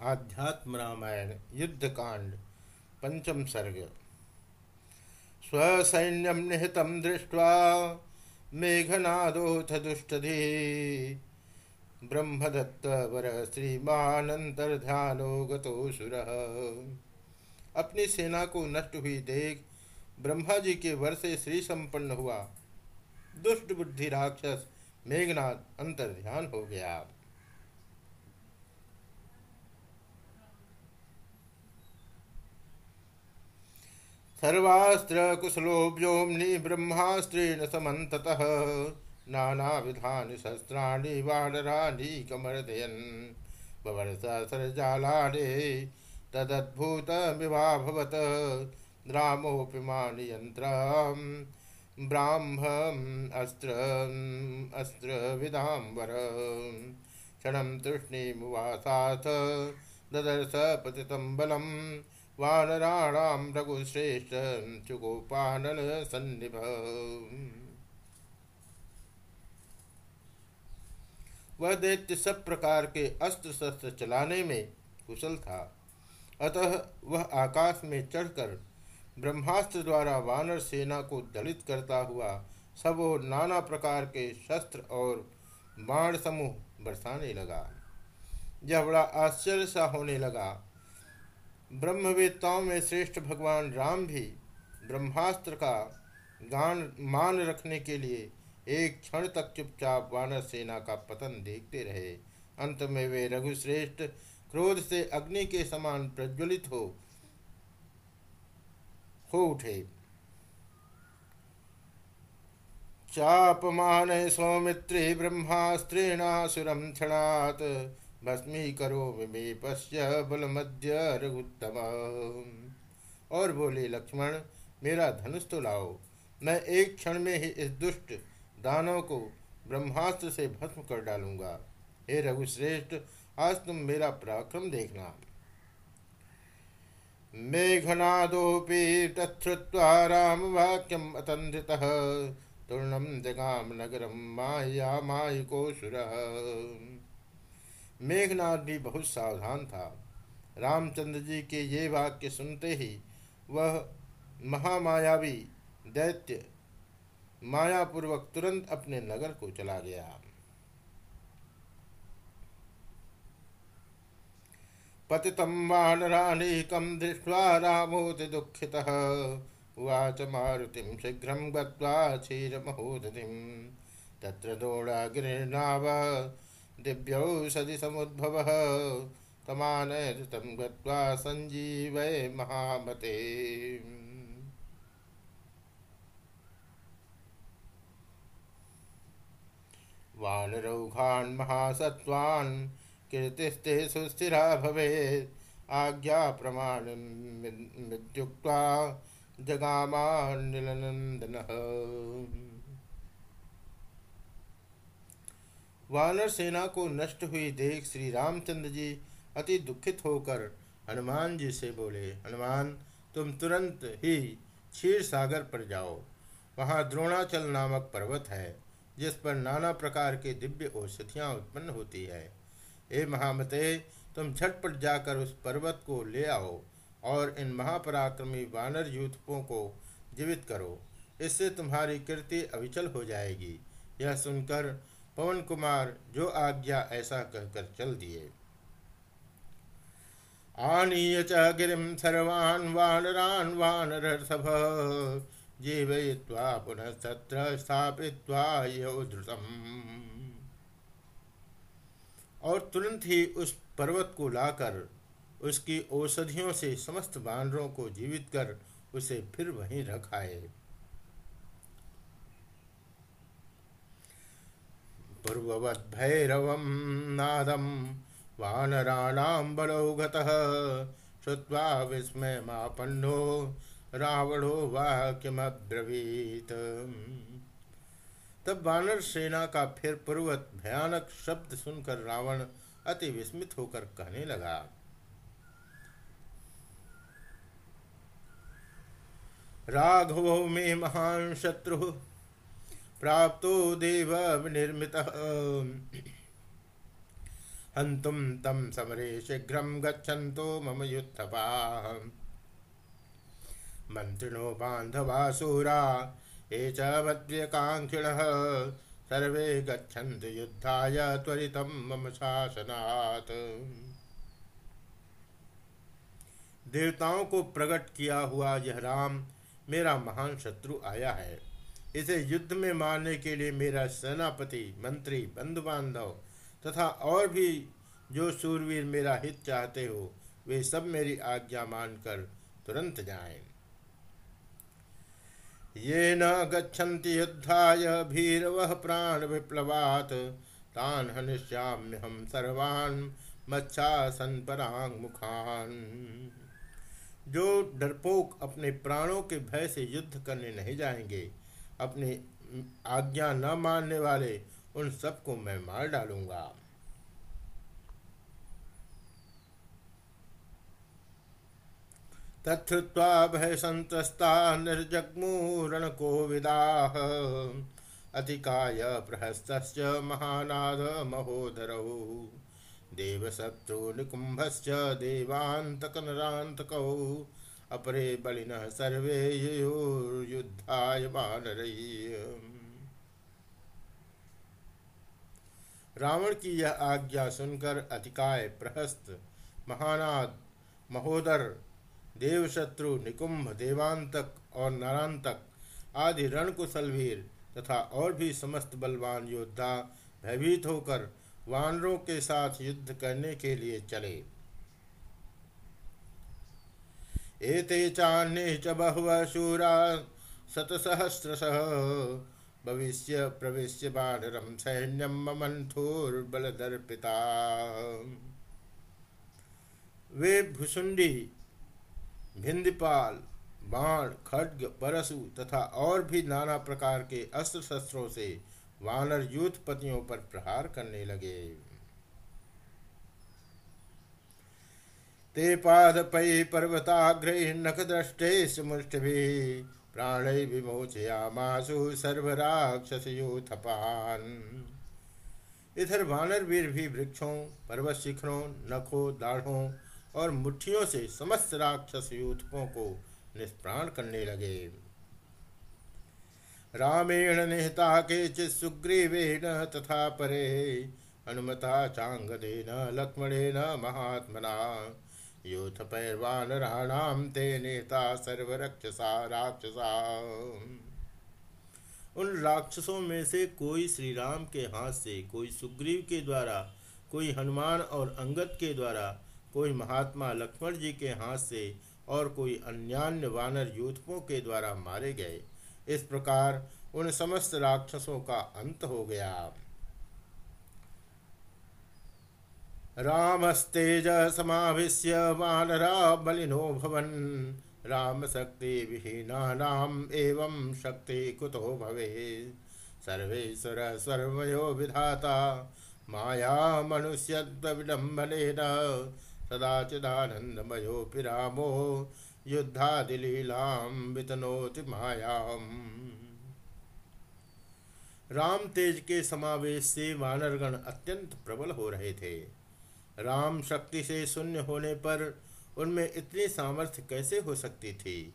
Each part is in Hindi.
आध्यात्म रामायण युद्धकांड, पंचम सर्ग। स्वसैन्यम निहतम दृष्ट्वा मेघनादोथ दुष्टधि ब्रह्मदत्त वर श्रीमानंतर्ध्यानो गुर अपनी सेना को नष्ट हुई देख ब्रह्मा जी के वर से श्री संपन्न हुआ। दुष्ट बुद्धि राक्षस मेघनाथ अंतर्ध्यान हो गया। सर्वास्त्र कुशलो व्योम्नि ब्रह्मास्त्रेण समन्ततः। नानाविधानि शस्त्राणि वानराणि कमर्दयन् बवर्षसरजालानि तदद्भुतमिवाभवत्। रामोऽपि मानियन्त्रम्। ब्राह्मम् अस्त्र अस्त्रविदाम्बर। क्षणं तूष्णीमुवासाथ ददर्श पतितं बलम्। वानराणाम रघुश्रेष्ठ चुगोपानन सन्निभ। वह दैत्य सब प्रकार के अस्त्र शस्त्र चलाने में कुशल था। अतः वह आकाश में चढ़कर ब्रह्मास्त्र द्वारा वानर सेना को दलित करता हुआ सब और नाना प्रकार के शस्त्र और बाण समूह बरसाने लगा। यह बड़ा आश्चर्य सा होने लगा ब्रह्मवेत्ताओं में श्रेष्ठ भगवान राम भी ब्रह्मास्त्र का गान मान रखने के लिए एक क्षण तक चुपचाप वानर सेना का पतन देखते रहे। अंत में वे रघुश्रेष्ठ क्रोध से अग्नि के समान प्रज्वलित हो हो उठे। चापमान सौमित्रे ब्रह्मास्त्रेणासुरम क्षणात भस्मी करो मे पश्य बल मध्य रघुत्तम। और बोले, लक्ष्मण, मेरा धनुष तो लाओ। मैं एक क्षण में ही इस दुष्ट दानव को ब्रह्मास्त्र से भस्म कर डालूँगा। हे रघुश्रेष्ठ, आज तुम मेरा पराक्रम देखना। मेघनादोपि तत्वा राम वाक्यम अतंधित तूर्णम जगाम नगरम माया मायिको सुर मेघनाथ भी बहुत सावधान था। रामचंद्र जी के ये वाक्य सुनते ही वह महामायावी दैत्य मायापूर्वक तुरंत अपने नगर को चला गया। पतितं वानरानीकं दृष्ट्वा रामोति दुःखितः। उवाच मारुतिं शीघ्रं गत्वा क्षीरमहोदधिं। तत्र दोडागिरिर्नाव दिव्यौषधि समुद्भव तमानयतं गत्वा सञ्जीवय महामते। वानरौघान् महासत्त्वान् कीर्तिस्ते सुस्थिरा भवेत्। आज्ञा प्रमाणमित्युक्त्वा जगामान्निलनन्दनः। वानर सेना को नष्ट हुई देख श्री रामचंद्र जी अति दुखित होकर हनुमान जी से बोले, हनुमान, तुम तुरंत ही क्षीर सागर पर जाओ। वहाँ द्रोणाचल नामक पर्वत है, जिस पर नाना प्रकार के दिव्य औषधियाँ उत्पन्न होती है। हे महामते, तुम झटपट जाकर उस पर्वत को ले आओ और इन महापराक्रमी वानर यूथपों को जीवित करो। इससे तुम्हारी कीर्ति अविचल हो जाएगी। यह सुनकर पवन कुमार जो आज्ञा ऐसा कहकर चल दिए। आनीय च गिरिम सर्वान् वानरान् वानरसभ जीवयित्वा पुनः तत्र स्थापित्वा और तुरंत ही उस पर्वत को लाकर उसकी औषधियों से समस्त वानरों को जीवित कर उसे फिर वहीं रख पूर्ववद्भैरवं नादं वानराणां बलौ गतः श्रुत्वा विस्मयमापन्नो रावणो वाक्यमब्रवीत तब वानर सेना का फिर पूर्वत भयानक शब्द सुनकर रावण अति विस्मित होकर कहने लगा, राघवो मे महान शत्रु प्राप्तो देव विनिर्मितः। हंतुम तम समरे शीघ्र गच्छन्तो मम युद्धपा। मंत्रिणो बांधवासूरा ये च सर्वे गच्छन्तु युद्धाय त्वरितं मम शासनात्। देवताओं को प्रकट किया हुआ यह राम, मेरा महान शत्रु आया है। इसे युद्ध में मारने के लिए मेरा सेनापति, मंत्री बंधु बांधव तथा और भी जो सूरवीर मेरा हित चाहते हो, वे सब मेरी आज्ञा मानकर तुरंत जाएँ। ये न गच्छन्ति युद्धाय, भीरवः प्राण विप्लवात् तान् हनिष्याम्यहं सर्वान्, मच्छासन परांग मुखान जो डरपोक अपने प्राणों के भय से युद्ध करने नहीं जाएँगे अपनी आज्ञा न मानने वाले उन सबको मैं मार डालूँगा। तत्वा भय संतस्ता निर्जग्मूरण को विदाह। अतिकाय प्रहस्त महानाद महोदरौ। देवशत्रु निकुंभश्च देवान्तकनरान्तकौ। अपरे बलिनः सर्वे युद्धाय रावण की यह आज्ञा सुनकर अतिकाय प्रहस्त महानाद, महोदर, देवशत्रु, निकुंभ, देवांतक और नारांतक आदि रणकुशल वीर तथा और भी समस्त बलवान योद्धा भयभीत होकर वानरों के साथ युद्ध करने के लिए चले। एते चान्य च बहुव शूरा शतसहस्रश भविष्य प्रवेश्य बानरम सैन्यम ममंथोर्बलदर्पिता वे भुसुंडी, भिंदपाल, बाण, खड्ग परशु तथा और भी नाना प्रकार के अस्त्र शस्त्रों से वानर यूथपतियों पर प्रहार करने लगे। ते पाद पादपै पर्वताग्रे नखद्रष्टे मुष्टि प्राण विमोचयामासु सर्वराक्षसयूथपान। इधर वानर वीर भी वृक्षों, पर्वत शिखरों, नखों, दाढ़ों और मुट्ठियों से समस्त राक्षस यूथकों को निष्प्राण करने लगे। रामेण निहता के चित्सुग्रीवेण तथा परे, हनुमता चांगदेन, लक्ष्मणेन महात्मना। यूथ पैर्वानराणाम ते नेता, सर्वरक्षसा, राक्षसा। उन राक्षसों में से कोई श्री राम के हाथ से, कोई सुग्रीव के द्वारा, कोई हनुमान और अंगद के द्वारा, कोई महात्मा लक्ष्मण जी के हाथ से और कोई अन्यान्य वानर यूथकों के द्वारा मारे गए। इस प्रकार उन समस्त राक्षसों का अंत हो गया। रामस्तेज समाविश्य वानरा बलिनो भवन। राम शक्ति विहीनानाम एवं शक्ति कुतो भवे सर्वेश्वर सर्वयो विधाता। माया मनुष्य विडम्बनेन सदाचिदानंदमयोपि रामो। युद्धादिलीलाम वितनोति मायाम। राम तेज के समावेश से वानरगण अत्यंत प्रबल हो रहे थे। राम शक्ति से शून्य होने पर उनमें इतनी सामर्थ्य कैसे हो सकती थी?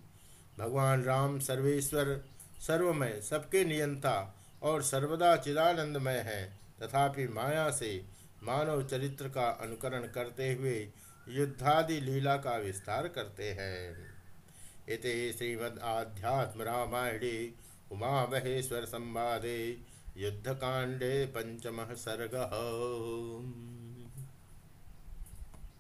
भगवान राम सर्वेश्वर, सर्वमय, सबके नियंता और सर्वदा चिदानंदमय है। तथापि माया से मानव चरित्र का अनुकरण करते हुए युद्धादि लीला का विस्तार करते हैं। इति श्रीमद् आध्यात्म रामायणे उमा महेश्वर संवादे युद्धकांडे पंचम सर्ग।